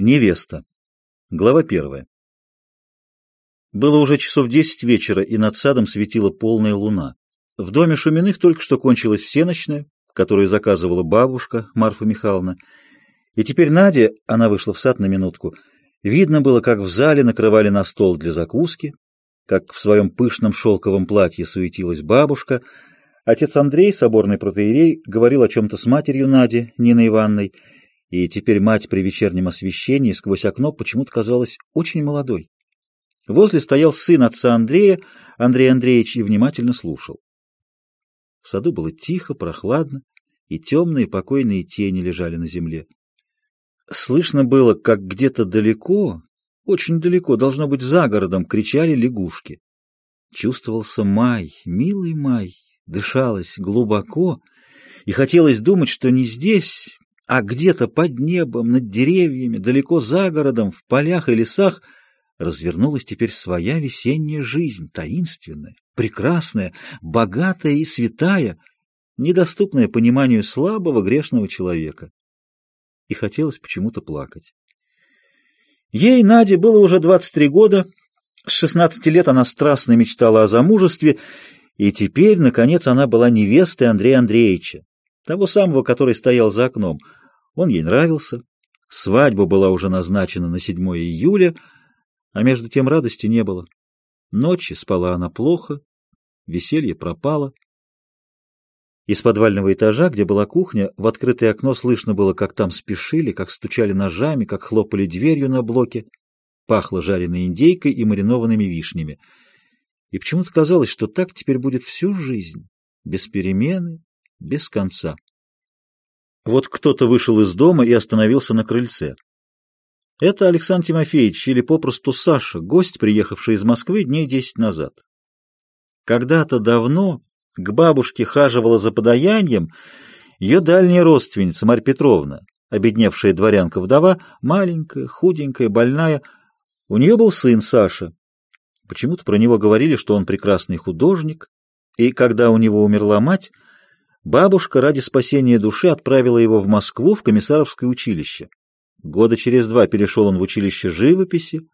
Невеста. Глава первая. Было уже часов десять вечера, и над садом светила полная луна. В доме Шуминых только что кончилась всеночная, которую заказывала бабушка Марфа Михайловна. И теперь Надя, она вышла в сад на минутку, видно было, как в зале накрывали на стол для закуски, как в своем пышном шелковом платье суетилась бабушка. Отец Андрей, соборный протеерей, говорил о чем-то с матерью Нади, Ниной Ивановной, и теперь мать при вечернем освещении сквозь окно почему-то казалась очень молодой. Возле стоял сын отца Андрея, Андрей Андреевич, и внимательно слушал. В саду было тихо, прохладно, и темные покойные тени лежали на земле. Слышно было, как где-то далеко, очень далеко, должно быть за городом, кричали лягушки. Чувствовался май, милый май, дышалось глубоко, и хотелось думать, что не здесь, а где-то под небом, над деревьями, далеко за городом, в полях и лесах развернулась теперь своя весенняя жизнь, таинственная, прекрасная, богатая и святая, недоступная пониманию слабого грешного человека. И хотелось почему-то плакать. Ей, Наде, было уже 23 года, с 16 лет она страстно мечтала о замужестве, и теперь, наконец, она была невестой Андрея Андреевича, того самого, который стоял за окном — он ей нравился. Свадьба была уже назначена на 7 июля, а между тем радости не было. Ночи спала она плохо, веселье пропало. Из подвального этажа, где была кухня, в открытое окно слышно было, как там спешили, как стучали ножами, как хлопали дверью на блоке. Пахло жареной индейкой и маринованными вишнями. И почему-то казалось, что так теперь будет всю жизнь, без перемены, без конца. Вот кто-то вышел из дома и остановился на крыльце. Это Александр Тимофеевич, или попросту Саша, гость, приехавший из Москвы дней десять назад. Когда-то давно к бабушке хаживала за подаянием ее дальняя родственница Марья Петровна, обедневшая дворянка-вдова, маленькая, худенькая, больная. У нее был сын Саша. Почему-то про него говорили, что он прекрасный художник, и когда у него умерла мать, Бабушка ради спасения души отправила его в Москву в комиссаровское училище. Года через два перешел он в училище живописи,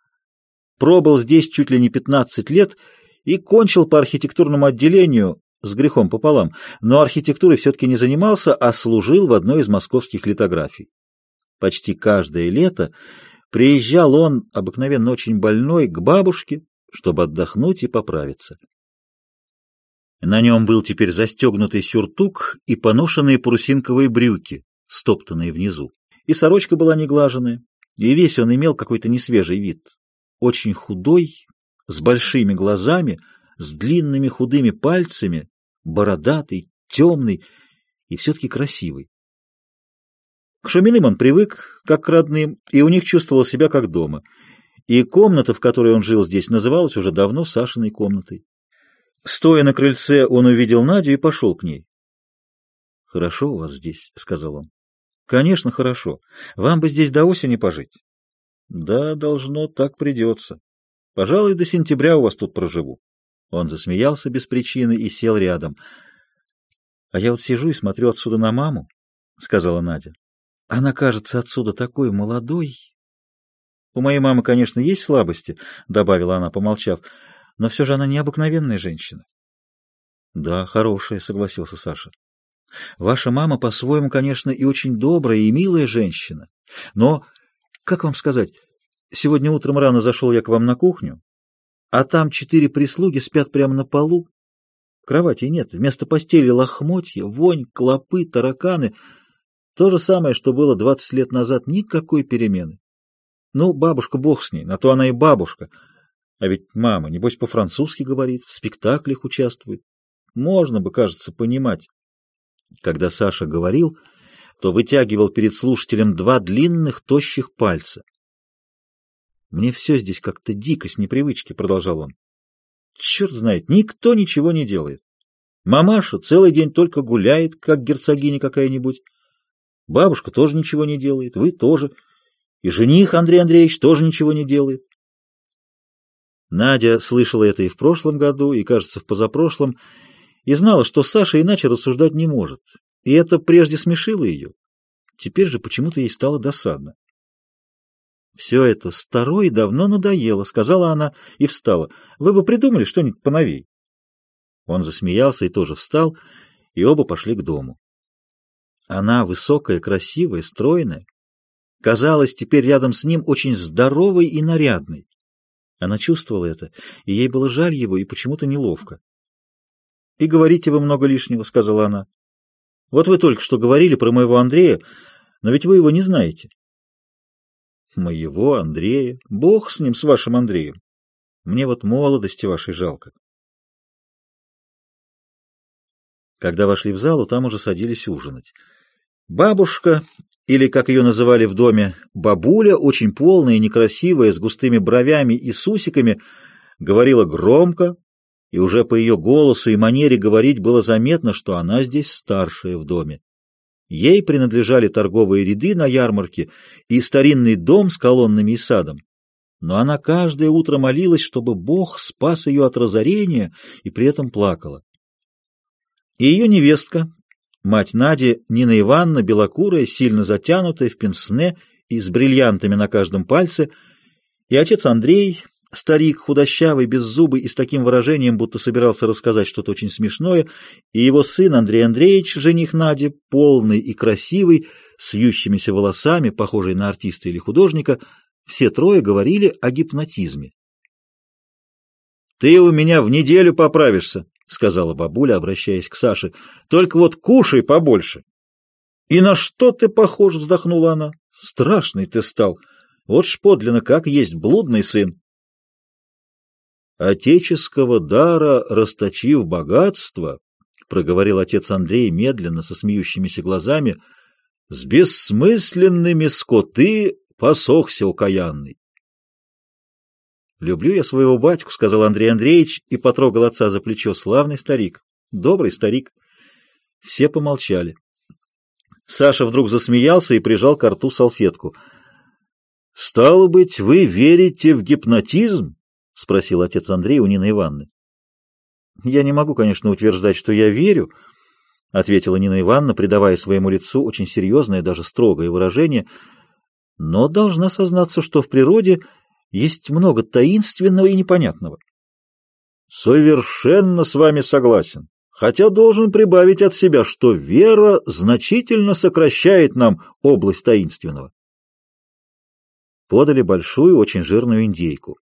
пробыл здесь чуть ли не 15 лет и кончил по архитектурному отделению с грехом пополам, но архитектурой все-таки не занимался, а служил в одной из московских литографий. Почти каждое лето приезжал он, обыкновенно очень больной, к бабушке, чтобы отдохнуть и поправиться. На нем был теперь застегнутый сюртук и поношенные парусинковые брюки, стоптанные внизу. И сорочка была неглаженная, и весь он имел какой-то несвежий вид. Очень худой, с большими глазами, с длинными худыми пальцами, бородатый, темный и все-таки красивый. К Шуминым он привык, как к родным, и у них чувствовал себя как дома. И комната, в которой он жил здесь, называлась уже давно Сашиной комнатой. Стоя на крыльце, он увидел Надю и пошел к ней. — Хорошо у вас здесь, — сказал он. — Конечно, хорошо. Вам бы здесь до осени пожить. — Да, должно, так придется. Пожалуй, до сентября у вас тут проживу. Он засмеялся без причины и сел рядом. — А я вот сижу и смотрю отсюда на маму, — сказала Надя. — Она кажется отсюда такой молодой. — У моей мамы, конечно, есть слабости, — добавила она, помолчав, — но все же она необыкновенная женщина. — Да, хорошая, — согласился Саша. — Ваша мама по-своему, конечно, и очень добрая, и милая женщина. Но, как вам сказать, сегодня утром рано зашел я к вам на кухню, а там четыре прислуги спят прямо на полу. Кровати нет, вместо постели лохмотья, вонь, клопы, тараканы. То же самое, что было двадцать лет назад, никакой перемены. Ну, бабушка, бог с ней, на то она и бабушка — а ведь мама, небось, по-французски говорит, в спектаклях участвует. Можно бы, кажется, понимать. Когда Саша говорил, то вытягивал перед слушателем два длинных, тощих пальца. «Мне все здесь как-то дико с непривычки», — продолжал он. «Черт знает, никто ничего не делает. Мамаша целый день только гуляет, как герцогиня какая-нибудь. Бабушка тоже ничего не делает, вы тоже. И жених Андрей Андреевич тоже ничего не делает. Надя слышала это и в прошлом году, и, кажется, в позапрошлом, и знала, что Саша иначе рассуждать не может. И это прежде смешило ее. Теперь же почему-то ей стало досадно. «Все это старо и давно надоело», — сказала она и встала. «Вы бы придумали что-нибудь поновей». Он засмеялся и тоже встал, и оба пошли к дому. Она высокая, красивая, стройная, казалась теперь рядом с ним очень здоровой и нарядной. Она чувствовала это, и ей было жаль его и почему-то неловко. — И говорите вы много лишнего, — сказала она. — Вот вы только что говорили про моего Андрея, но ведь вы его не знаете. — Моего Андрея? Бог с ним, с вашим Андреем. Мне вот молодости вашей жалко. Когда вошли в залу, там уже садились ужинать. Бабушка, или, как ее называли в доме, бабуля, очень полная и некрасивая, с густыми бровями и сусиками, говорила громко, и уже по ее голосу и манере говорить было заметно, что она здесь старшая в доме. Ей принадлежали торговые ряды на ярмарке и старинный дом с колоннами и садом. Но она каждое утро молилась, чтобы Бог спас ее от разорения, и при этом плакала. И ее невестка, Мать Нади, Нина Ивановна, белокурая, сильно затянутая, в пенсне и с бриллиантами на каждом пальце, и отец Андрей, старик, худощавый, беззубый и с таким выражением, будто собирался рассказать что-то очень смешное, и его сын Андрей Андреевич, жених Нади, полный и красивый, с вьющимися волосами, похожий на артиста или художника, все трое говорили о гипнотизме. «Ты у меня в неделю поправишься», — сказала бабуля, обращаясь к Саше. — Только вот кушай побольше. — И на что ты похож? — вздохнула она. — Страшный ты стал. Вот ж подлинно, как есть блудный сын. Отеческого дара, расточив богатство, — проговорил отец Андрей медленно, со смеющимися глазами, — с бессмысленными скоты посохся укаянный. «Люблю я своего батьку», — сказал Андрей Андреевич и потрогал отца за плечо. «Славный старик, добрый старик». Все помолчали. Саша вдруг засмеялся и прижал к рту салфетку. «Стало быть, вы верите в гипнотизм?» — спросил отец Андрей у Нины Ивановны. «Я не могу, конечно, утверждать, что я верю», — ответила Нина Ивановна, придавая своему лицу очень серьезное, даже строгое выражение, «но должна сознаться, что в природе есть много таинственного и непонятного. Совершенно с вами согласен. Хотя должен прибавить от себя, что вера значительно сокращает нам область таинственного. Подали большую, очень жирную индейку.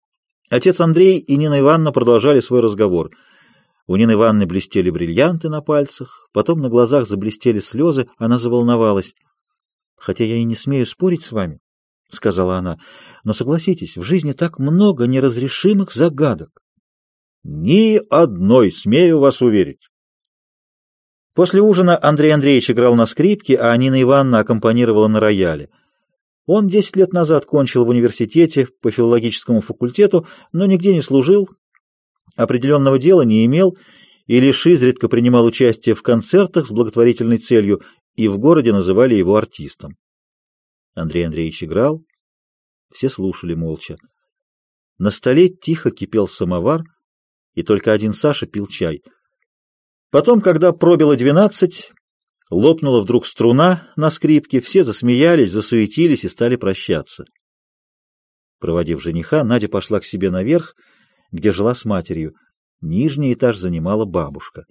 Отец Андрей и Нина Ивановна продолжали свой разговор. У Нины Ивановны блестели бриллианты на пальцах, потом на глазах заблестели слезы, она заволновалась. «Хотя я и не смею спорить с вами», — сказала она, но согласитесь, в жизни так много неразрешимых загадок. Ни одной, смею вас уверить. После ужина Андрей Андреевич играл на скрипке, а Нина Ивановна аккомпанировала на рояле. Он десять лет назад кончил в университете по филологическому факультету, но нигде не служил, определенного дела не имел и лишь изредка принимал участие в концертах с благотворительной целью, и в городе называли его артистом. Андрей Андреевич играл, все слушали молча. На столе тихо кипел самовар, и только один Саша пил чай. Потом, когда пробило двенадцать, лопнула вдруг струна на скрипке, все засмеялись, засуетились и стали прощаться. Проводив жениха, Надя пошла к себе наверх, где жила с матерью. Нижний этаж занимала бабушка.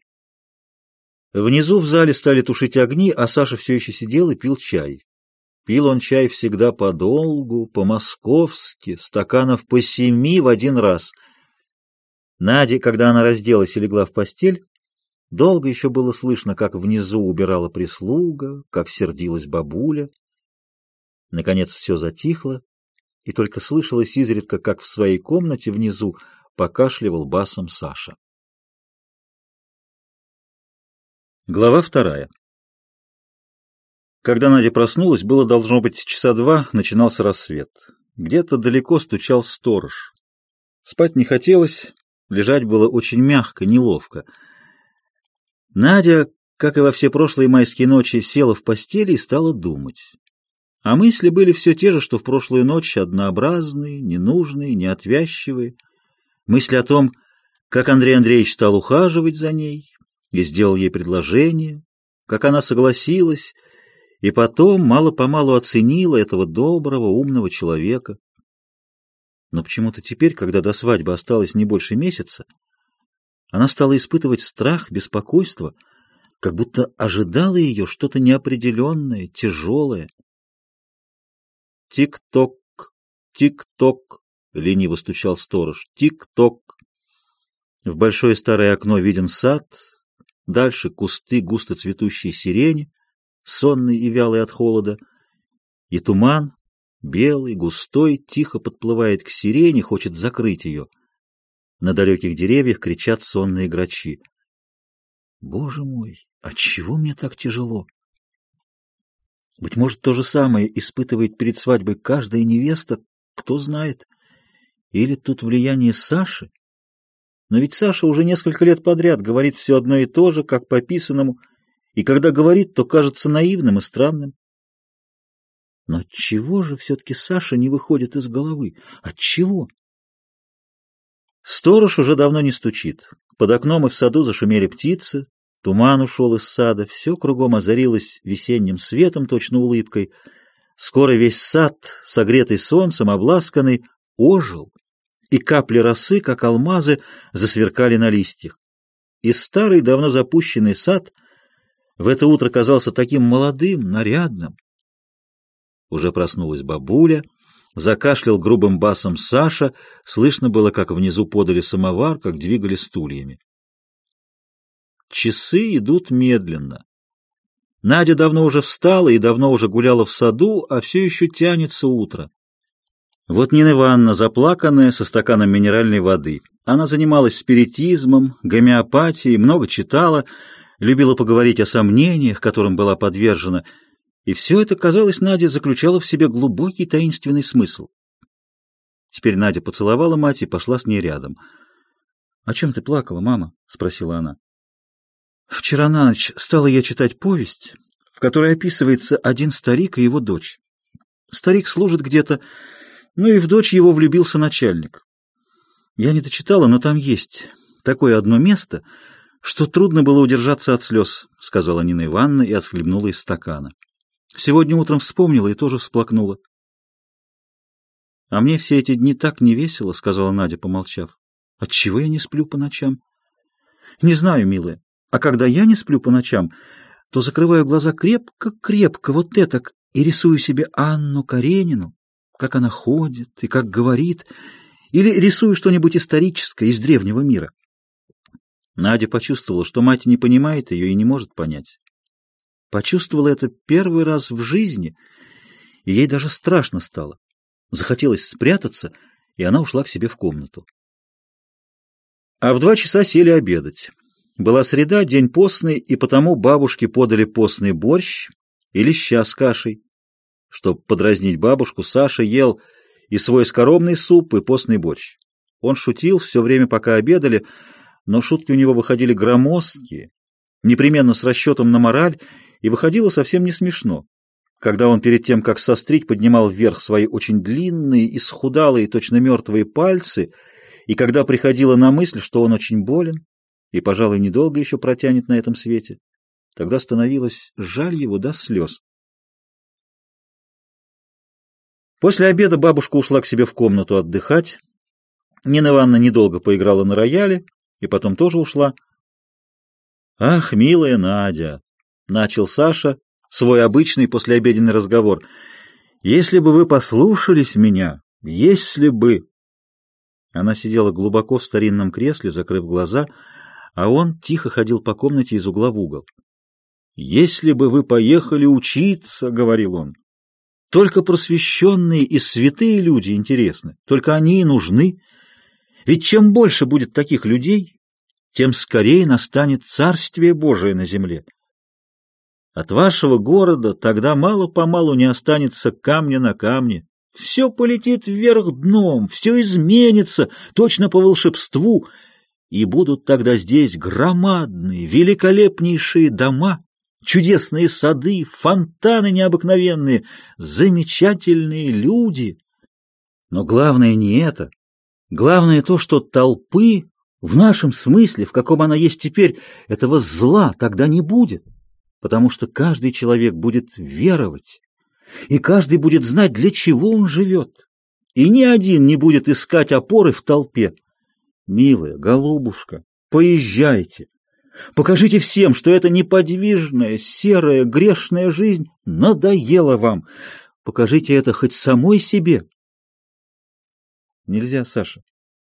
Внизу в зале стали тушить огни, а Саша все еще сидел и пил чай. Пил он чай всегда подолгу, по-московски, стаканов по семи в один раз. Наде, когда она разделась и легла в постель, долго еще было слышно, как внизу убирала прислуга, как сердилась бабуля. Наконец все затихло, и только слышалось изредка, как в своей комнате внизу покашливал басом Саша. Глава вторая когда Надя проснулась, было должно быть часа два, начинался рассвет. Где-то далеко стучал сторож. Спать не хотелось, лежать было очень мягко, неловко. Надя, как и во все прошлые майские ночи, села в постели и стала думать. А мысли были все те же, что в прошлую ночь, однообразные, ненужные, неотвязчивые. Мысли о том, как Андрей Андреевич стал ухаживать за ней и сделал ей предложение, как она согласилась и потом мало-помалу оценила этого доброго, умного человека, Но почему-то теперь, когда до свадьбы осталось не больше месяца, она стала испытывать страх, беспокойство, как будто ожидало ее что-то неопределенное, тяжелое. «Тик-ток, тик-ток», — лениво стучал сторож, «тик-ток». В большое старое окно виден сад, дальше кусты густо цветущей сирени, сонный и вялый от холода, и туман, белый, густой, тихо подплывает к сирене, хочет закрыть ее. На далеких деревьях кричат сонные грачи. Боже мой, отчего мне так тяжело? Быть может, то же самое испытывает перед свадьбой каждая невеста, кто знает. Или тут влияние Саши? Но ведь Саша уже несколько лет подряд говорит все одно и то же, как по писанному, и когда говорит, то кажется наивным и странным. Но чего же все-таки Саша не выходит из головы? От чего? Сторож уже давно не стучит. Под окном и в саду зашумели птицы, туман ушел из сада, все кругом озарилось весенним светом, точно улыбкой. Скоро весь сад, согретый солнцем, обласканный, ожил, и капли росы, как алмазы, засверкали на листьях. И старый, давно запущенный сад в это утро казался таким молодым, нарядным. Уже проснулась бабуля, закашлял грубым басом Саша, слышно было, как внизу подали самовар, как двигали стульями. Часы идут медленно. Надя давно уже встала и давно уже гуляла в саду, а все еще тянется утро. Вот Нина Ивановна, заплаканная, со стаканом минеральной воды. Она занималась спиритизмом, гомеопатией, много читала, любила поговорить о сомнениях, которым была подвержена, и все это, казалось, Наде заключало в себе глубокий таинственный смысл. Теперь Надя поцеловала мать и пошла с ней рядом. — О чем ты плакала, мама? — спросила она. — Вчера на ночь стала я читать повесть, в которой описывается один старик и его дочь. Старик служит где-то, ну и в дочь его влюбился начальник. Я не дочитала, но там есть такое одно место, что трудно было удержаться от слез, — сказала Нина Ивановна и отхлебнула из стакана. Сегодня утром вспомнила и тоже всплакнула. — А мне все эти дни так не весело, — сказала Надя, помолчав. — Отчего я не сплю по ночам? — Не знаю, милая. А когда я не сплю по ночам, то закрываю глаза крепко-крепко, вот это, и рисую себе Анну Каренину, как она ходит и как говорит, или рисую что-нибудь историческое из древнего мира. Надя почувствовала, что мать не понимает ее и не может понять. Почувствовала это первый раз в жизни, и ей даже страшно стало. Захотелось спрятаться, и она ушла к себе в комнату. А в два часа сели обедать. Была среда, день постный, и потому бабушке подали постный борщ или ща с кашей. Чтобы подразнить бабушку, Саша ел и свой скоромный суп, и постный борщ. Он шутил все время, пока обедали, но шутки у него выходили громоздкие, непременно с расчетом на мораль, и выходило совсем не смешно, когда он перед тем, как сострить, поднимал вверх свои очень длинные, исхудалые, точно мертвые пальцы, и когда приходило на мысль, что он очень болен и, пожалуй, недолго еще протянет на этом свете, тогда становилось жаль его до слез. После обеда бабушка ушла к себе в комнату отдыхать. Нина Ивановна недолго поиграла на рояле и потом тоже ушла. «Ах, милая Надя!» начал Саша свой обычный послеобеденный разговор. «Если бы вы послушались меня, если бы...» Она сидела глубоко в старинном кресле, закрыв глаза, а он тихо ходил по комнате из угла в угол. «Если бы вы поехали учиться, — говорил он, — только просвещенные и святые люди интересны, только они и нужны. Ведь чем больше будет таких людей, тем скорее настанет Царствие Божие на земле. От вашего города тогда мало-помалу не останется камня на камне. Все полетит вверх дном, все изменится, точно по волшебству, и будут тогда здесь громадные, великолепнейшие дома, чудесные сады, фонтаны необыкновенные, замечательные люди. Но главное не это. Главное то, что толпы, в нашем смысле, в каком она есть теперь, этого зла тогда не будет потому что каждый человек будет веровать, и каждый будет знать, для чего он живет, и ни один не будет искать опоры в толпе. Милая голубушка, поезжайте. Покажите всем, что эта неподвижная, серая, грешная жизнь надоела вам. Покажите это хоть самой себе. Нельзя, Саша.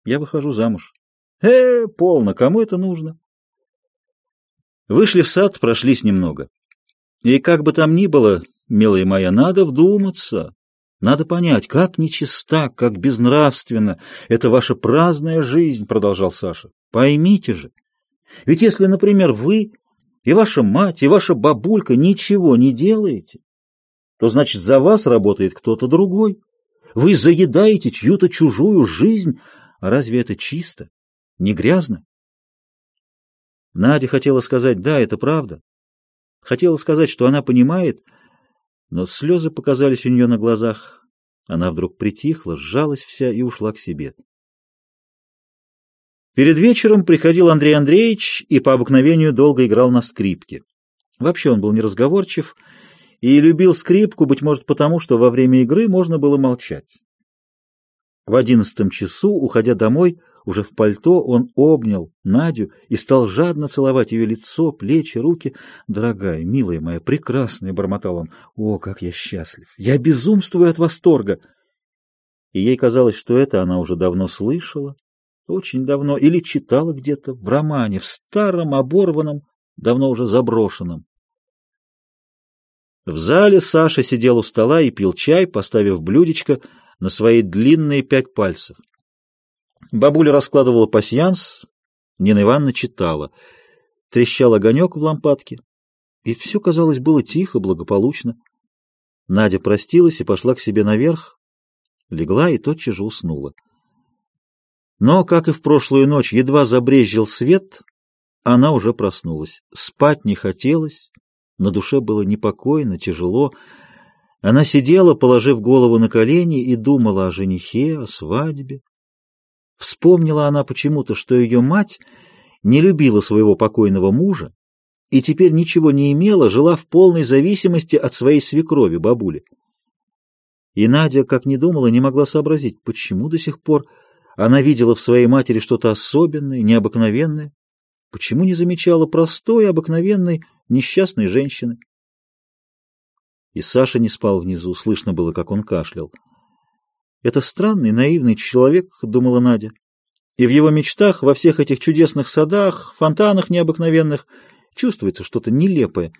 Я выхожу замуж. Э, полно, кому это нужно? Вышли в сад, прошлись немного. И как бы там ни было, милая моя, надо вдуматься. Надо понять, как нечиста, как безнравственна эта ваша праздная жизнь, продолжал Саша. Поймите же. Ведь если, например, вы и ваша мать, и ваша бабулька ничего не делаете, то значит за вас работает кто-то другой. Вы заедаете чью-то чужую жизнь. А разве это чисто? Не грязно? Надя хотела сказать «да, это правда». Хотела сказать, что она понимает, но слезы показались у нее на глазах. Она вдруг притихла, сжалась вся и ушла к себе. Перед вечером приходил Андрей Андреевич и по обыкновению долго играл на скрипке. Вообще он был неразговорчив и любил скрипку, быть может потому, что во время игры можно было молчать. В одиннадцатом часу, уходя домой, уже в пальто он обнял Надю и стал жадно целовать ее лицо, плечи, руки. «Дорогая, милая моя, прекрасная!» — бормотал он. «О, как я счастлив! Я безумствую от восторга!» И ей казалось, что это она уже давно слышала, очень давно, или читала где-то в романе, в старом, оборванном, давно уже заброшенном. В зале Саша сидел у стола и пил чай, поставив блюдечко на свои длинные пять пальцев. Бабуля раскладывала пасьянс, Нина Ивановна читала. Трещал огонек в лампадке, и все, казалось, было тихо, благополучно. Надя простилась и пошла к себе наверх, легла и тотчас же уснула. Но, как и в прошлую ночь, едва забрезжил свет, она уже проснулась. Спать не хотелось, на душе было непокойно, тяжело. Она сидела, положив голову на колени, и думала о женихе, о свадьбе. Вспомнила она почему-то, что ее мать не любила своего покойного мужа и теперь ничего не имела, жила в полной зависимости от своей свекрови, бабули. И Надя, как ни думала, не могла сообразить, почему до сих пор она видела в своей матери что-то особенное, необыкновенное, почему не замечала простой, обыкновенной, несчастной женщины. И Саша не спал внизу, слышно было, как он кашлял. Это странный, наивный человек, думала Надя. И в его мечтах, во всех этих чудесных садах, фонтанах необыкновенных, чувствуется что-то нелепое.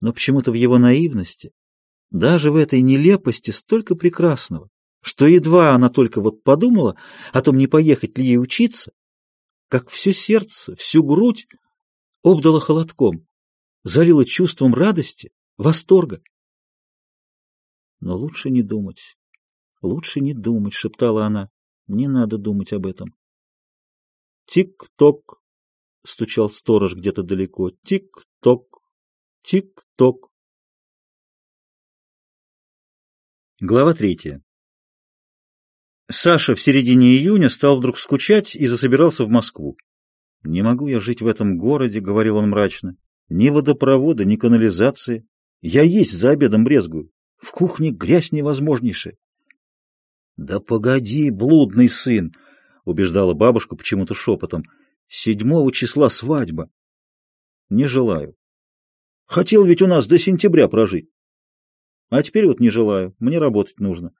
Но почему-то в его наивности, даже в этой нелепости столько прекрасного, что едва она только вот подумала о том, не поехать ли ей учиться, как все сердце, всю грудь обдало холодком, залило чувством радости, восторга. Но лучше не думать. «Лучше не думать», — шептала она. «Не надо думать об этом». «Тик-ток», — стучал сторож где-то далеко. «Тик-ток, тик-ток». Глава третья. Саша в середине июня стал вдруг скучать и засобирался в Москву. «Не могу я жить в этом городе», — говорил он мрачно. «Ни водопровода, ни канализации. Я есть за обедом брезгую. В кухне грязь невозможнейшая. «Да погоди, блудный сын!» — убеждала бабушка почему-то шепотом. «Седьмого числа свадьба». «Не желаю. Хотел ведь у нас до сентября прожить. А теперь вот не желаю, мне работать нужно».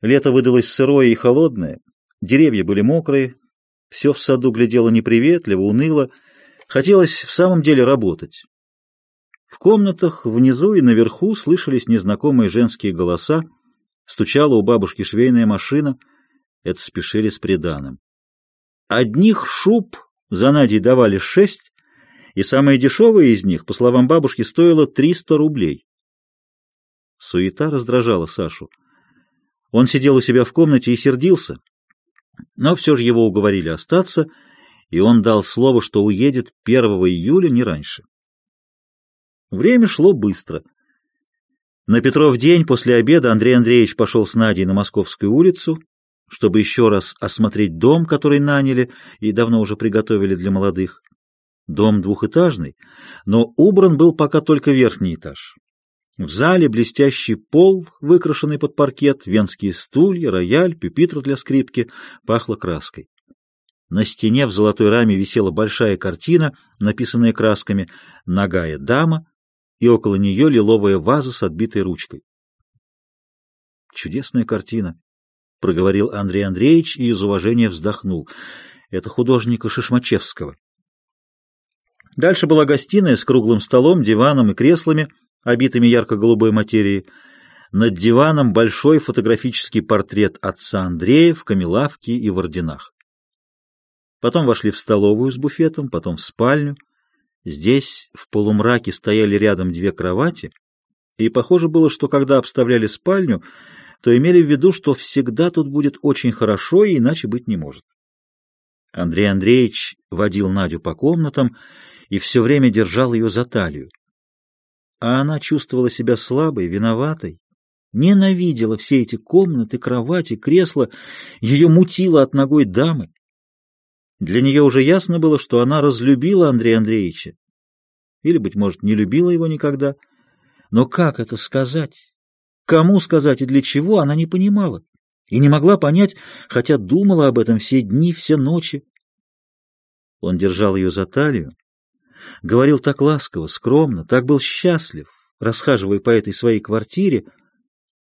Лето выдалось сырое и холодное, деревья были мокрые, все в саду глядело неприветливо, уныло. Хотелось в самом деле работать. В комнатах внизу и наверху слышались незнакомые женские голоса, Стучала у бабушки швейная машина. Это спешили с приданым. Одних шуб за Надей давали шесть, и самая дешевая из них, по словам бабушки, стоила триста рублей. Суета раздражала Сашу. Он сидел у себя в комнате и сердился, но все же его уговорили остаться, и он дал слово, что уедет 1 июля не раньше. Время шло быстро. На Петров день после обеда Андрей Андреевич пошел с Надей на Московскую улицу, чтобы еще раз осмотреть дом, который наняли и давно уже приготовили для молодых. Дом двухэтажный, но убран был пока только верхний этаж. В зале блестящий пол, выкрашенный под паркет, венские стулья, рояль, пюпитр для скрипки, пахло краской. На стене в золотой раме висела большая картина, написанная красками «Ногая дама», и около нее лиловая ваза с отбитой ручкой. «Чудесная картина», — проговорил Андрей Андреевич и из уважения вздохнул. «Это художника Шишмачевского». Дальше была гостиная с круглым столом, диваном и креслами, обитыми ярко-голубой материей. Над диваном большой фотографический портрет отца Андрея в камелавке и в орденах. Потом вошли в столовую с буфетом, потом в спальню. Здесь в полумраке стояли рядом две кровати, и похоже было, что когда обставляли спальню, то имели в виду, что всегда тут будет очень хорошо и иначе быть не может. Андрей Андреевич водил Надю по комнатам и все время держал ее за талию. А она чувствовала себя слабой, виноватой, ненавидела все эти комнаты, кровати, кресла, ее мутило от ногой дамы. Для нее уже ясно было, что она разлюбила Андрея Андреевича. Или, быть может, не любила его никогда. Но как это сказать? Кому сказать и для чего, она не понимала. И не могла понять, хотя думала об этом все дни, все ночи. Он держал ее за талию, Говорил так ласково, скромно, так был счастлив, расхаживая по этой своей квартире,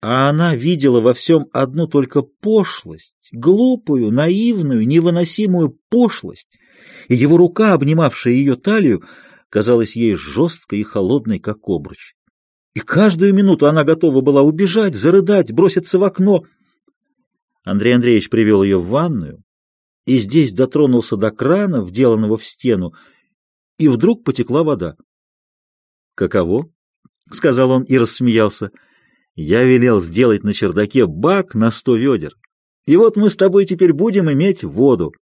а она видела во всем одну только пошлость, глупую, наивную, невыносимую пошлость, и его рука, обнимавшая ее талию, казалась ей жесткой и холодной, как обруч. И каждую минуту она готова была убежать, зарыдать, броситься в окно. Андрей Андреевич привел ее в ванную и здесь дотронулся до крана, вделанного в стену, и вдруг потекла вода. «Каково?» — сказал он и рассмеялся. «Я велел сделать на чердаке бак на сто ведер, и вот мы с тобой теперь будем иметь воду».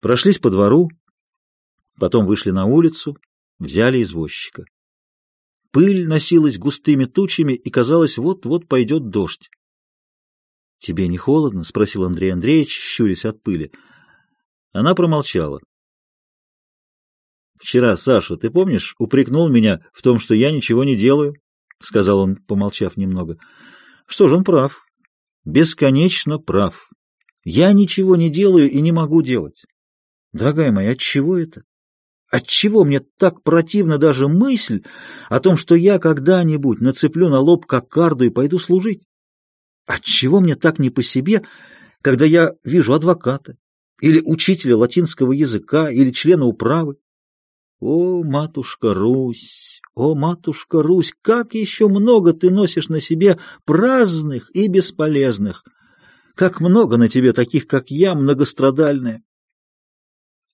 Прошлись по двору, потом вышли на улицу, взяли извозчика. Пыль носилась густыми тучами, и казалось, вот-вот пойдет дождь. — Тебе не холодно? — спросил Андрей Андреевич, щурясь от пыли. Она промолчала. «Вчера, Саша, ты помнишь, упрекнул меня в том, что я ничего не делаю?» — сказал он, помолчав немного. «Что ж, он прав. Бесконечно прав. Я ничего не делаю и не могу делать. Дорогая моя, от чего это? Отчего мне так противна даже мысль о том, что я когда-нибудь нацеплю на лоб кокарду и пойду служить? Отчего мне так не по себе, когда я вижу адвоката, или учителя латинского языка, или члена управы? О, матушка Русь, о, матушка Русь, как еще много ты носишь на себе праздных и бесполезных! Как много на тебе таких, как я, многострадальная!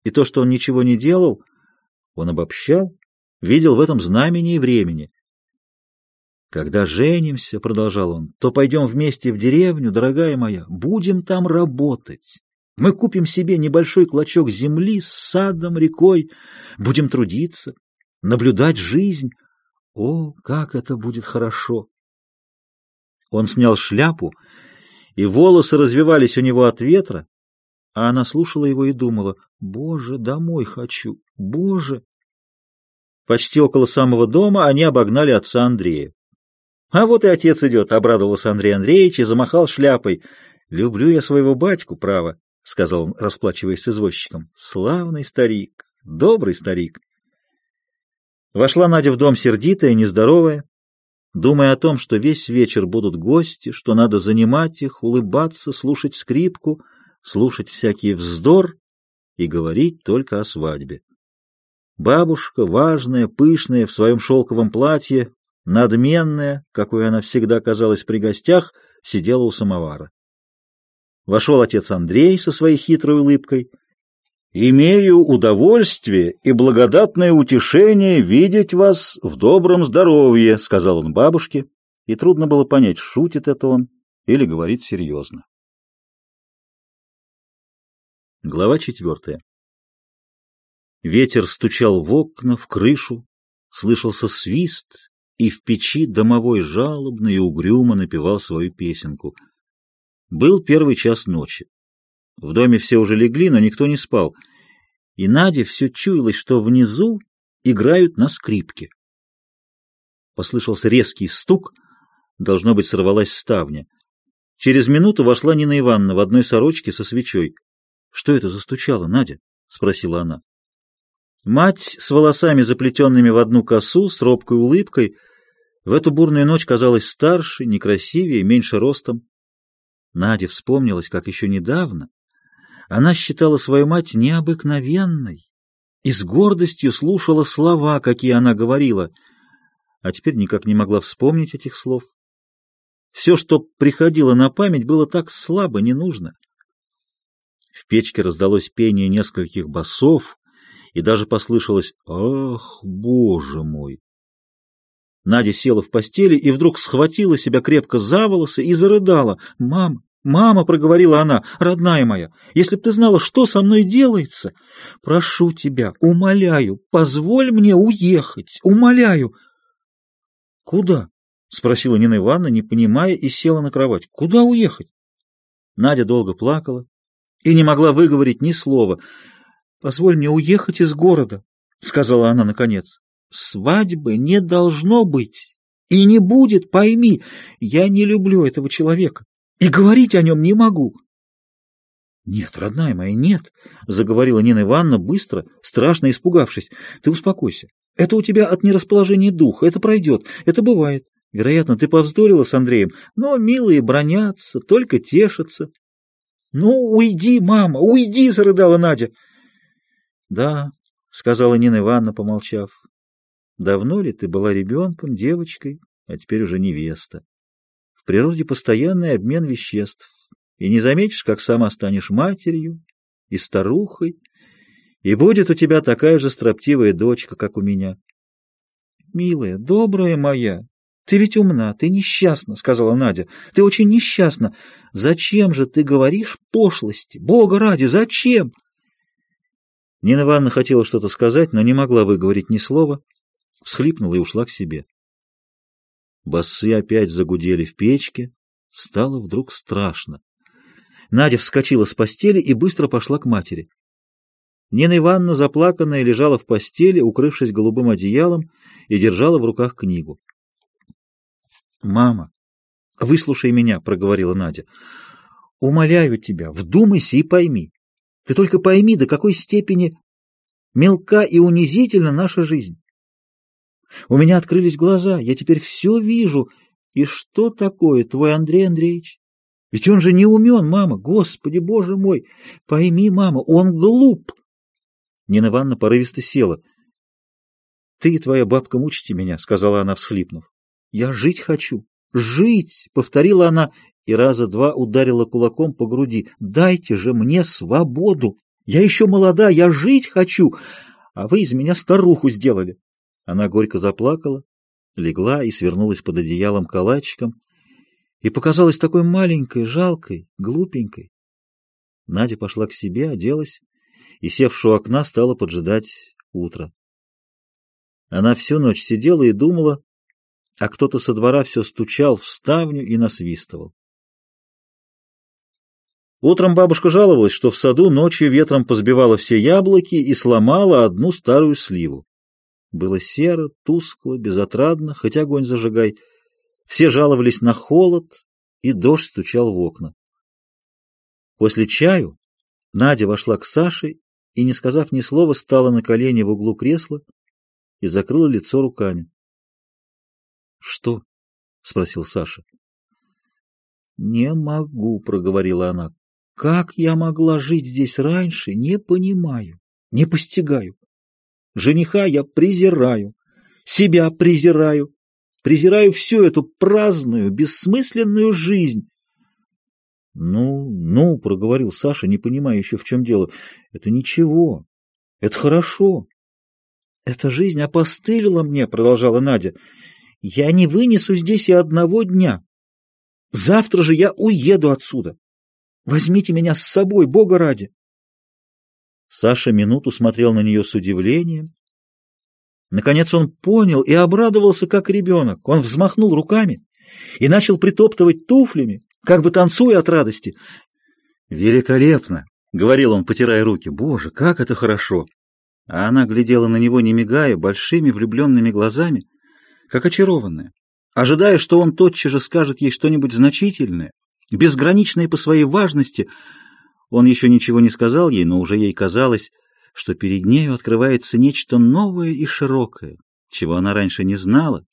И то, что он ничего не делал, он обобщал, видел в этом знамени и времени. «Когда женимся, — продолжал он, — то пойдем вместе в деревню, дорогая моя, будем там работать, мы купим себе небольшой клочок земли с садом, рекой, будем трудиться, наблюдать жизнь. О, как это будет хорошо! Он снял шляпу, и волосы развивались у него от ветра, а она слушала его и думала, «Боже, домой хочу! Боже!» Почти около самого дома они обогнали отца Андрея. «А вот и отец идет», — обрадовался Андрей Андреевич и замахал шляпой. «Люблю я своего батьку, право. — сказал он, расплачиваясь с извозчиком. — Славный старик, добрый старик. Вошла Надя в дом сердитая, нездоровая, думая о том, что весь вечер будут гости, что надо занимать их, улыбаться, слушать скрипку, слушать всякий вздор и говорить только о свадьбе. Бабушка, важная, пышная, в своем шелковом платье, надменная, какой она всегда казалась при гостях, сидела у самовара. Вошел отец Андрей со своей хитрой улыбкой. «Имею удовольствие и благодатное утешение видеть вас в добром здоровье», — сказал он бабушке, и трудно было понять, шутит это он или говорит серьезно. Глава четвертая. Ветер стучал в окна, в крышу, слышался свист, и в печи домовой жалобно и угрюмо напевал свою песенку — был первый час ночи. В доме все уже легли, но никто не спал. И Наде все чуялось, что внизу играют на скрипке. Послышался резкий стук, должно быть, сорвалась ставня. Через минуту вошла Нина Ивановна в одной сорочке со свечой. — Что это застучало, Надя? — спросила она. Мать с волосами, заплетенными в одну косу, с робкой улыбкой, в эту бурную ночь казалась старше, некрасивее, меньше ростом. Надя вспомнилась, как еще недавно она считала свою мать необыкновенной и с гордостью слушала слова, какие она говорила, а теперь никак не могла вспомнить этих слов. Все, что приходило на память, было так слабо, не нужно. В печке раздалось пение нескольких басов, и даже послышалось «Ах, боже мой!». Надя села в постели и вдруг схватила себя крепко за волосы и зарыдала. «Мама, «Мама», — проговорила она, — «родная моя, если б ты знала, что со мной делается, прошу тебя, умоляю, позволь мне уехать, умоляю». «Куда?» — спросила Нина Ивановна, не понимая, и села на кровать. «Куда уехать?» Надя долго плакала и не могла выговорить ни слова. «Позволь мне уехать из города», — сказала она наконец. «Свадьбы не должно быть и не будет, пойми, я не люблю этого человека и говорить о нем не могу. — Нет, родная моя, нет, — заговорила Нина Ивановна быстро, страшно испугавшись. — Ты успокойся. Это у тебя от нерасположения духа, это пройдет, это бывает. Вероятно, ты повздорила с Андреем, но милые бронятся, только тешатся. — Ну, уйди, мама, уйди, — зарыдала Надя. — Да, — сказала Нина Ивановна, помолчав. — Давно ли ты была ребенком, девочкой, а теперь уже невеста? В природе постоянный обмен веществ, и не заметишь, как сама станешь матерью и старухой, и будет у тебя такая же строптивая дочка, как у меня. — Милая, добрая моя, ты ведь умна, ты несчастна, — сказала Надя. — Ты очень несчастна. Зачем же ты говоришь пошлости? Бога ради, зачем? Нина Ивановна хотела что-то сказать, но не могла выговорить ни слова, всхлипнула и ушла к себе. Басы опять загудели в печке. Стало вдруг страшно. Надя вскочила с постели и быстро пошла к матери. Нина Ивановна, заплаканная, лежала в постели, укрывшись голубым одеялом, и держала в руках книгу. «Мама, выслушай меня», — проговорила Надя. «Умоляю тебя, вдумайся и пойми. Ты только пойми, до какой степени мелка и унизительна наша жизнь. У меня открылись глаза, я теперь все вижу. И что такое твой Андрей Андреевич? Ведь он же не умен, мама, господи, боже мой! Пойми, мама, он глуп!» Нина Ивановна порывисто села. «Ты и твоя бабка мучите меня», — сказала она, всхлипнув. «Я жить хочу, жить!» — повторила она и раза два ударила кулаком по груди. «Дайте же мне свободу! Я еще молода, я жить хочу, а вы из меня старуху сделали!» Она горько заплакала, легла и свернулась под одеялом калачиком, и показалась такой маленькой, жалкой, глупенькой. Надя пошла к себе, оделась, и, севши у окна, стала поджидать утро. Она всю ночь сидела и думала, а кто-то со двора все стучал в ставню и насвистывал. Утром бабушка жаловалась, что в саду ночью ветром позбивала все яблоки и сломала одну старую сливу. Было серо, тускло, безотрадно, хоть огонь зажигай. Все жаловались на холод, и дождь стучал в окна. После чаю Надя вошла к Саше и, не сказав ни слова, стала на колени в углу кресла и закрыла лицо руками. — Что? — спросил Саша. — Не могу, — проговорила она. — Как я могла жить здесь раньше, не понимаю, не постигаю. Жениха я презираю, себя презираю, презираю всю эту праздную, бессмысленную жизнь. — Ну, ну, — проговорил Саша, не понимая еще, в чем дело, — это ничего, это хорошо. — Эта жизнь опостылила мне, — продолжала Надя. — Я не вынесу здесь и одного дня. Завтра же я уеду отсюда. Возьмите меня с собой, Бога ради. Саша минуту смотрел на нее с удивлением. Наконец он понял и обрадовался, как ребенок. Он взмахнул руками и начал притоптывать туфлями, как бы танцуя от радости. «Великолепно!» — говорил он, потирая руки. «Боже, как это хорошо!» А она глядела на него, не мигая, большими влюбленными глазами, как очарованная, ожидая, что он тотчас же скажет ей что-нибудь значительное, безграничное по своей важности. Он еще ничего не сказал ей, но уже ей казалось, что перед нею открывается нечто новое и широкое, чего она раньше не знала,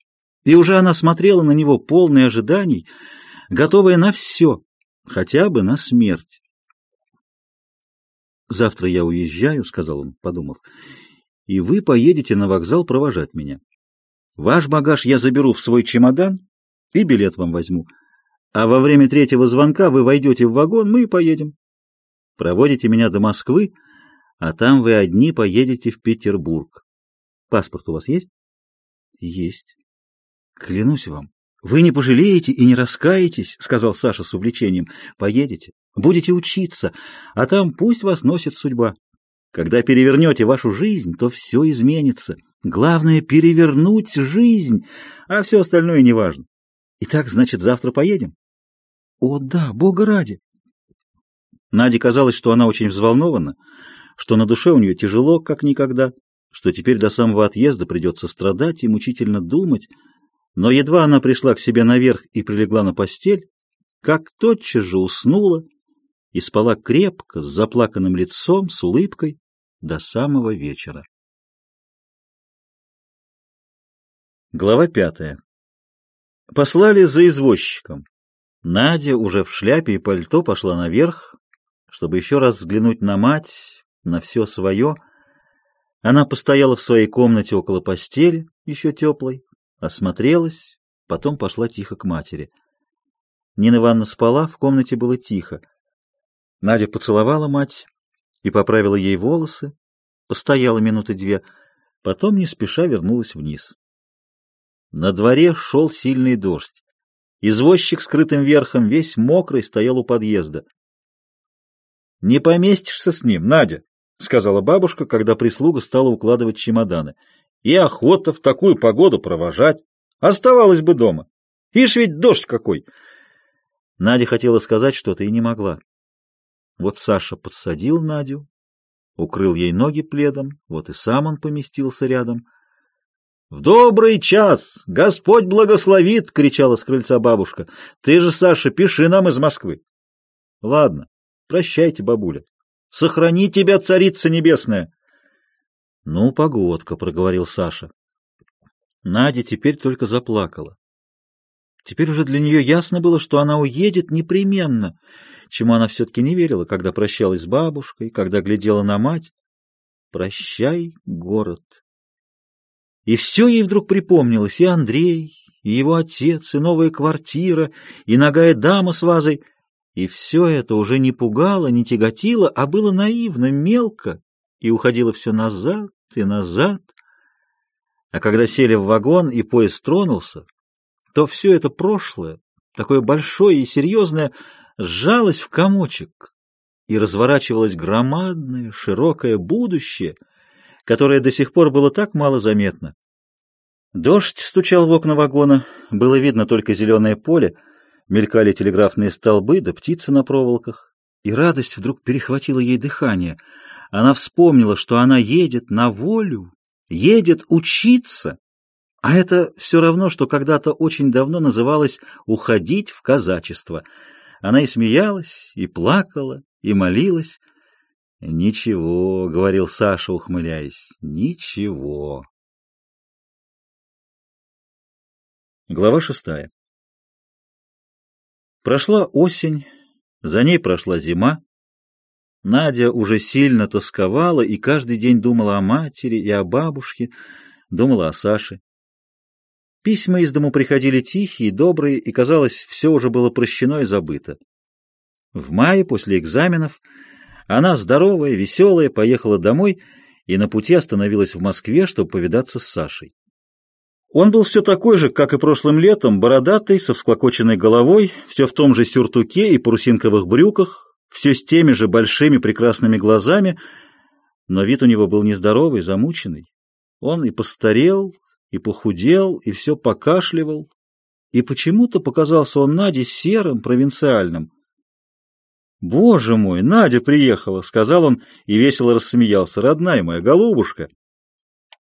и уже она смотрела на него полной ожиданий, готовая на все, хотя бы на смерть. «Завтра я уезжаю», — сказал он, подумав, — «и вы поедете на вокзал провожать меня. Ваш багаж я заберу в свой чемодан и билет вам возьму, а во время третьего звонка вы войдете в вагон, мы и поедем. Проводите меня до Москвы, а там вы одни поедете в Петербург. Паспорт у вас есть? Есть. Клянусь вам, вы не пожалеете и не раскаетесь, сказал Саша с увлечением. Поедете, будете учиться, а там пусть вас носит судьба. Когда перевернете вашу жизнь, то все изменится. Главное — перевернуть жизнь, а все остальное неважно. Итак, значит, завтра поедем? О, да, бога ради. Наде казалось, что она очень взволнована, что на душе у нее тяжело, как никогда, что теперь до самого отъезда придется страдать и мучительно думать, но едва она пришла к себе наверх и прилегла на постель, как тотчас же уснула и спала крепко, с заплаканным лицом, с улыбкой до самого вечера. Глава пятая. Послали за извозчиком. Надя уже в шляпе и пальто пошла наверх, чтобы еще раз взглянуть на мать, на все свое. Она постояла в своей комнате около постели, еще теплой, осмотрелась, потом пошла тихо к матери. Нина Ивановна спала, в комнате было тихо. Надя поцеловала мать и поправила ей волосы, постояла минуты две, потом не спеша вернулась вниз. На дворе шел сильный дождь. Извозчик скрытым верхом, весь мокрый, стоял у подъезда. — Не поместишься с ним, Надя, — сказала бабушка, когда прислуга стала укладывать чемоданы. — И охота в такую погоду провожать. Оставалась бы дома. Ишь ведь дождь какой! Надя хотела сказать что-то и не могла. Вот Саша подсадил Надю, укрыл ей ноги пледом, вот и сам он поместился рядом —— В добрый час! Господь благословит! — кричала с крыльца бабушка. — Ты же, Саша, пиши нам из Москвы. — Ладно, прощайте, бабуля. Сохрани тебя, царица небесная! — Ну, погодка, — проговорил Саша. Надя теперь только заплакала. Теперь уже для нее ясно было, что она уедет непременно, чему она все-таки не верила, когда прощалась с бабушкой, когда глядела на мать. «Прощай, город!» И все ей вдруг припомнилось, и Андрей, и его отец, и новая квартира, и ногая дама с вазой. И все это уже не пугало, не тяготило, а было наивно, мелко, и уходило все назад и назад. А когда сели в вагон и поезд тронулся, то все это прошлое, такое большое и серьезное, сжалось в комочек и разворачивалось громадное, широкое будущее — которое до сих пор было так мало заметно. Дождь стучал в окна вагона, было видно только зеленое поле, мелькали телеграфные столбы да птицы на проволоках, и радость вдруг перехватила ей дыхание. Она вспомнила, что она едет на волю, едет учиться, а это все равно, что когда-то очень давно называлось «уходить в казачество». Она и смеялась, и плакала, и молилась, «Ничего», — говорил Саша, ухмыляясь, — «ничего». Глава шестая Прошла осень, за ней прошла зима. Надя уже сильно тосковала и каждый день думала о матери и о бабушке, думала о Саше. Письма из дому приходили тихие, добрые, и, казалось, все уже было прощено и забыто. В мае, после экзаменов, она, здоровая, веселая, поехала домой и на пути остановилась в Москве, чтобы повидаться с Сашей. Он был все такой же, как и прошлым летом, бородатый, со всклокоченной головой, все в том же сюртуке и парусинковых брюках, все с теми же большими прекрасными глазами, но вид у него был нездоровый, замученный. Он и постарел, и похудел, и все покашливал, и почему-то показался он Наде серым, провинциальным. «Боже мой, Надя приехала!» — сказал он и весело рассмеялся. «Родная моя голубушка!»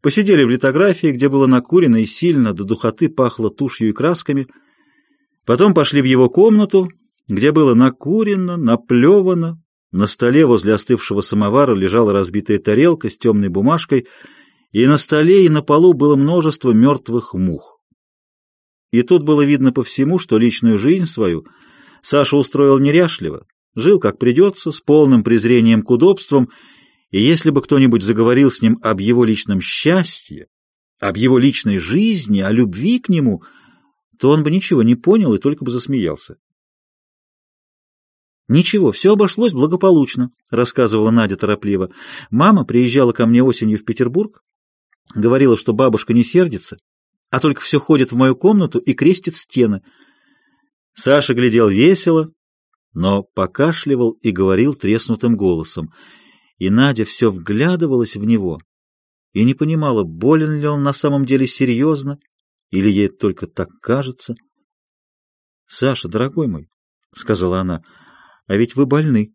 Посидели в литографии, где было накурено и сильно до духоты пахло тушью и красками. Потом пошли в его комнату, где было накурено, наплевано. На столе возле остывшего самовара лежала разбитая тарелка с темной бумажкой, и на столе и на полу было множество мертвых мух. И тут было видно по всему, что личную жизнь свою Саша устроил неряшливо, жил как придется, с полным презрением к удобствам, и если бы кто-нибудь заговорил с ним об его личном счастье, об его личной жизни, о любви к нему, то он бы ничего не понял и только бы засмеялся. «Ничего, все обошлось благополучно», — рассказывала Надя торопливо. «Мама приезжала ко мне осенью в Петербург, говорила, что бабушка не сердится, а только все ходит в мою комнату и крестит стены». Саша глядел весело, но покашливал и говорил треснутым голосом — и Надя все вглядывалась в него и не понимала, болен ли он на самом деле серьезно, или ей только так кажется. — Саша, дорогой мой, — сказала она, — а ведь вы больны.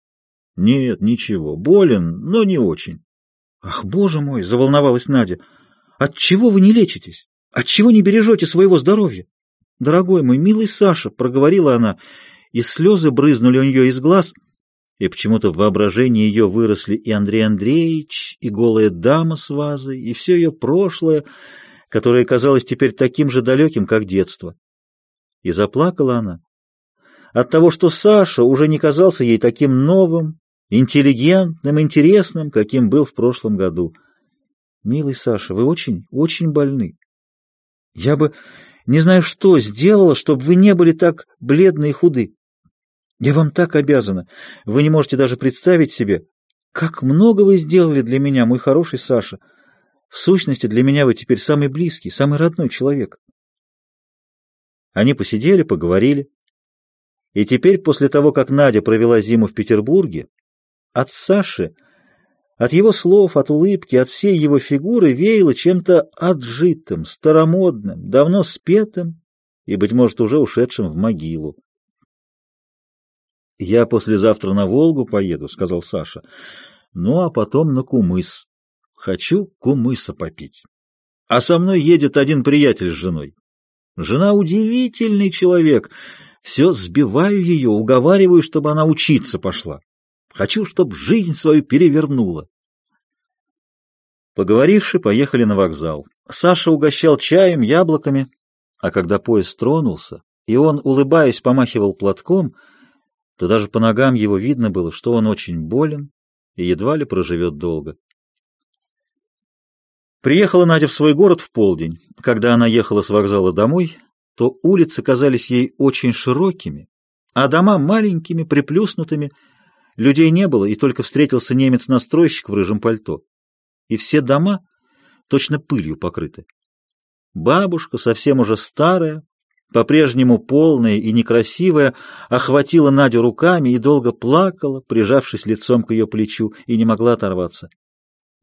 — Нет, ничего, болен, но не очень. — Ах, боже мой, — заволновалась Надя, — от чего вы не лечитесь? От чего не бережете своего здоровья? — Дорогой мой, милый Саша, — проговорила она, и слезы брызнули у нее из глаз — и почему-то в воображении ее выросли и Андрей Андреевич, и голая дама с вазой, и все ее прошлое, которое казалось теперь таким же далеким, как детство. И заплакала она от того, что Саша уже не казался ей таким новым, интеллигентным, интересным, каким был в прошлом году. «Милый Саша, вы очень, очень больны. Я бы не знаю, что сделала, чтобы вы не были так бледны и худы. Я вам так обязана. Вы не можете даже представить себе, как много вы сделали для меня, мой хороший Саша. В сущности, для меня вы теперь самый близкий, самый родной человек. Они посидели, поговорили. И теперь, после того, как Надя провела зиму в Петербурге, от Саши, от его слов, от улыбки, от всей его фигуры веяло чем-то отжитым, старомодным, давно спетым и, быть может, уже ушедшим в могилу. «Я послезавтра на Волгу поеду», — сказал Саша. «Ну, а потом на Кумыс. Хочу кумыса попить. А со мной едет один приятель с женой. Жена удивительный человек. Все сбиваю ее, уговариваю, чтобы она учиться пошла. Хочу, чтобы жизнь свою перевернула». Поговоривши, поехали на вокзал. Саша угощал чаем, яблоками, а когда поезд тронулся, и он, улыбаясь, помахивал платком — то даже по ногам его видно было, что он очень болен и едва ли проживет долго. Приехала Надя в свой город в полдень. Когда она ехала с вокзала домой, то улицы казались ей очень широкими, а дома маленькими, приплюснутыми. Людей не было, и только встретился немец-настройщик в рыжем пальто. И все дома точно пылью покрыты. Бабушка, совсем уже старая, по-прежнему полная и некрасивая, охватила Надю руками и долго плакала, прижавшись лицом к ее плечу, и не могла оторваться.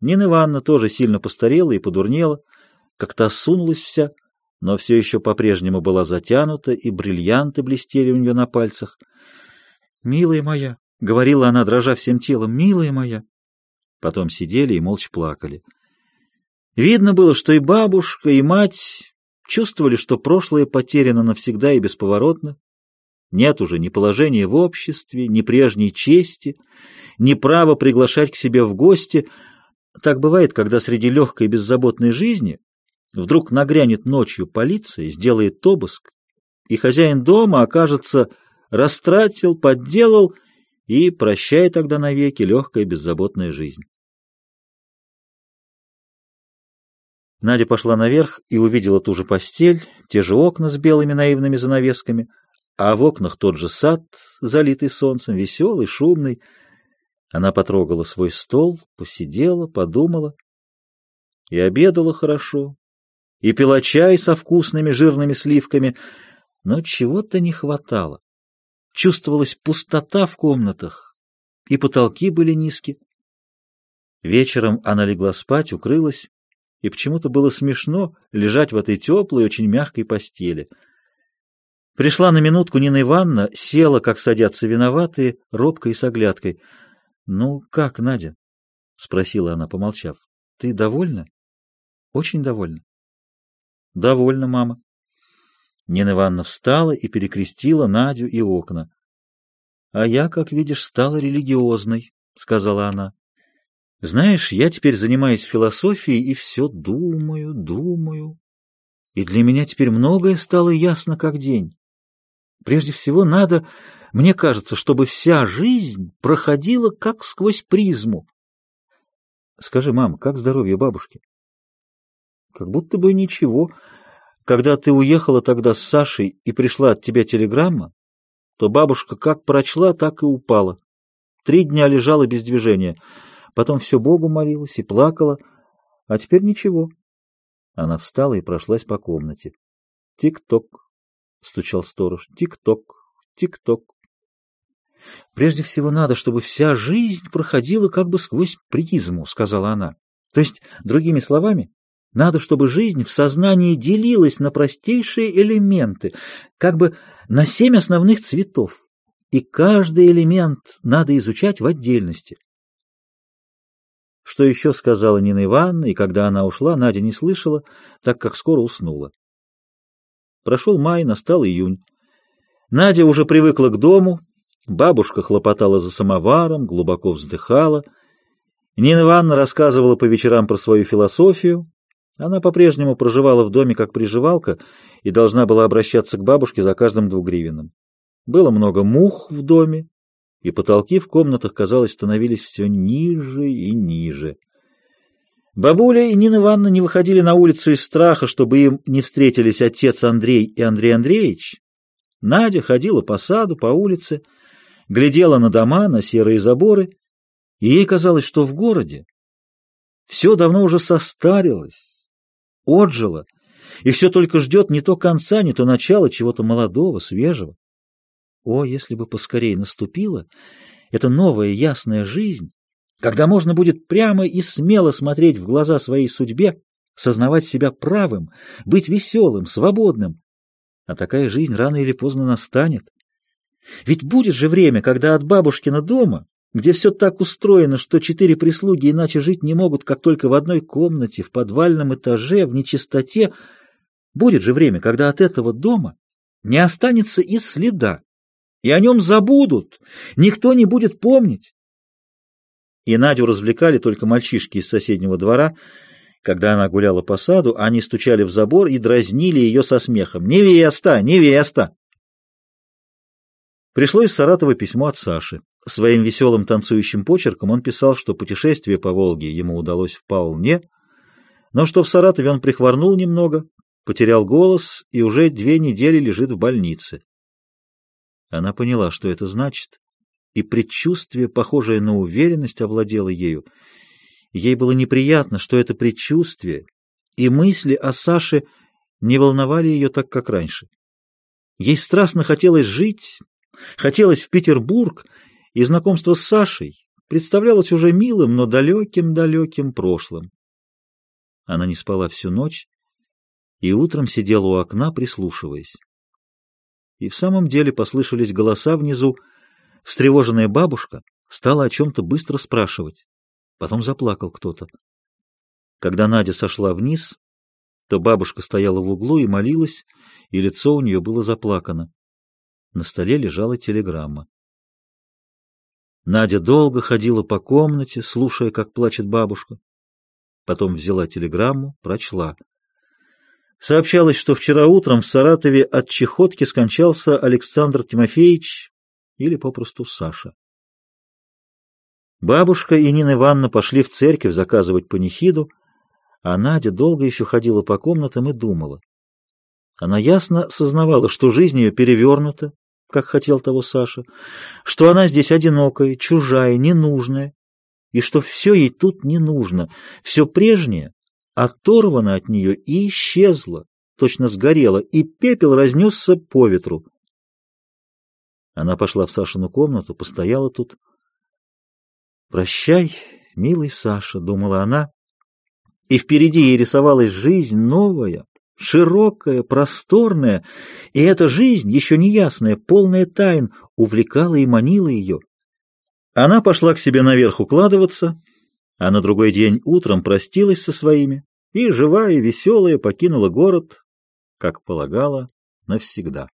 Нина Ивановна тоже сильно постарела и подурнела, как-то осунулась вся, но все еще по-прежнему была затянута, и бриллианты блестели у нее на пальцах. «Милая моя!» — говорила она, дрожа всем телом, «милая моя!» Потом сидели и молча плакали. Видно было, что и бабушка, и мать чувствовали, что прошлое потеряно навсегда и бесповоротно. Нет уже ни положения в обществе, ни прежней чести, ни права приглашать к себе в гости. Так бывает, когда среди легкой и беззаботной жизни вдруг нагрянет ночью полиция, сделает обыск, и хозяин дома окажется растратил, подделал и прощает тогда навеки легкая беззаботная жизнь. Надя пошла наверх и увидела ту же постель, те же окна с белыми наивными занавесками, а в окнах тот же сад, залитый солнцем, веселый, шумный. Она потрогала свой стол, посидела, подумала и обедала хорошо, и пила чай со вкусными жирными сливками, но чего-то не хватало. Чувствовалась пустота в комнатах, и потолки были низкие. Вечером она легла спать, укрылась, и почему-то было смешно лежать в этой теплой, очень мягкой постели. Пришла на минутку Нина Ивановна, села, как садятся виноватые, робкой и с оглядкой. — Ну, как, Надя? — спросила она, помолчав. — Ты довольна? Очень довольна. Довольна, мама. Нина Ивановна встала и перекрестила Надю и окна. — А я, как видишь, стала религиозной, — сказала она. — Знаешь, я теперь занимаюсь философией и все думаю, думаю. И для меня теперь многое стало ясно как день. Прежде всего надо, мне кажется, чтобы вся жизнь проходила как сквозь призму. Скажи, мам, как здоровье бабушки? Как будто бы ничего. Когда ты уехала тогда с Сашей и пришла от тебя телеграмма, то бабушка как прочла, так и упала. Три дня лежала без движения. Потом все Богу молилась и плакала, а теперь ничего. Она встала и прошлась по комнате. «Тик-ток», — стучал сторож, — «тик-ток, тик-ток». «Прежде всего надо, чтобы вся жизнь проходила как бы сквозь призму», — сказала она. «То есть, другими словами, надо, чтобы жизнь в сознании делилась на простейшие элементы, как бы на семь основных цветов, и каждый элемент надо изучать в отдельности. Что еще сказала Нина Ивановна, и когда она ушла, Надя не слышала, так как скоро уснула. Прошел май, настал июнь. Надя уже привыкла к дому, бабушка хлопотала за самоваром, глубоко вздыхала. Нина Ивановна рассказывала по вечерам про свою философию. Она по-прежнему проживала в доме как приживалка и должна была обращаться к бабушке за каждым двугривенным. Было много мух в доме, и потолки в комнатах, казалось, становились все ниже и ниже. Бабуля и Нина Ивановна не выходили на улицу из страха, чтобы им не встретились отец Андрей и Андрей Андреевич. Надя ходила по саду, по улице, глядела на дома, на серые заборы, и ей казалось, что в городе все давно уже состарилось, отжило, и все только ждет не то конца, не то начала чего-то молодого, свежего. О, если бы поскорее наступила эта новая ясная жизнь, когда можно будет прямо и смело смотреть в глаза своей судьбе, сознавать себя правым, быть веселым, свободным. А такая жизнь рано или поздно настанет. Ведь будет же время, когда от бабушкина дома, где все так устроено, что четыре прислуги иначе жить не могут, как только в одной комнате, в подвальном этаже, в нечистоте, будет же время, когда от этого дома не останется и следа и о нем забудут, никто не будет помнить. И Надю развлекали только мальчишки из соседнего двора. Когда она гуляла по саду, они стучали в забор и дразнили ее со смехом. «Невеста! Невеста!» Пришло из Саратова письмо от Саши. Своим веселым танцующим почерком он писал, что путешествие по Волге ему удалось вполне, но что в Саратове он прихворнул немного, потерял голос и уже две недели лежит в больнице. Она поняла, что это значит, и предчувствие, похожее на уверенность, овладело ею. Ей было неприятно, что это предчувствие и мысли о Саше не волновали ее так, как раньше. Ей страстно хотелось жить, хотелось в Петербург, и знакомство с Сашей представлялось уже милым, но далеким-далеким прошлым. Она не спала всю ночь и утром сидела у окна, прислушиваясь. И в самом деле послышались голоса внизу. Встревоженная бабушка стала о чем-то быстро спрашивать. Потом заплакал кто-то. Когда Надя сошла вниз, то бабушка стояла в углу и молилась, и лицо у нее было заплакано. На столе лежала телеграмма. Надя долго ходила по комнате, слушая, как плачет бабушка. Потом взяла телеграмму, прочла — Сообщалось, что вчера утром в Саратове от чехотки скончался Александр Тимофеевич или попросту Саша. Бабушка и Нина Ивановна пошли в церковь заказывать панихиду, а Надя долго еще ходила по комнатам и думала. Она ясно сознавала, что жизнь ее перевернута, как хотел того Саша, что она здесь одинокая, чужая, ненужная, и что все ей тут не нужно, все прежнее оторвана от нее и исчезла, точно сгорела, и пепел разнесся по ветру. Она пошла в Сашину комнату, постояла тут. «Прощай, милый Саша», — думала она, и впереди ей рисовалась жизнь новая, широкая, просторная, и эта жизнь, еще неясная, полная тайн, увлекала и манила ее. Она пошла к себе наверх укладываться, а на другой день утром простилась со своими, и, живая и веселая, покинула город, как полагала, навсегда.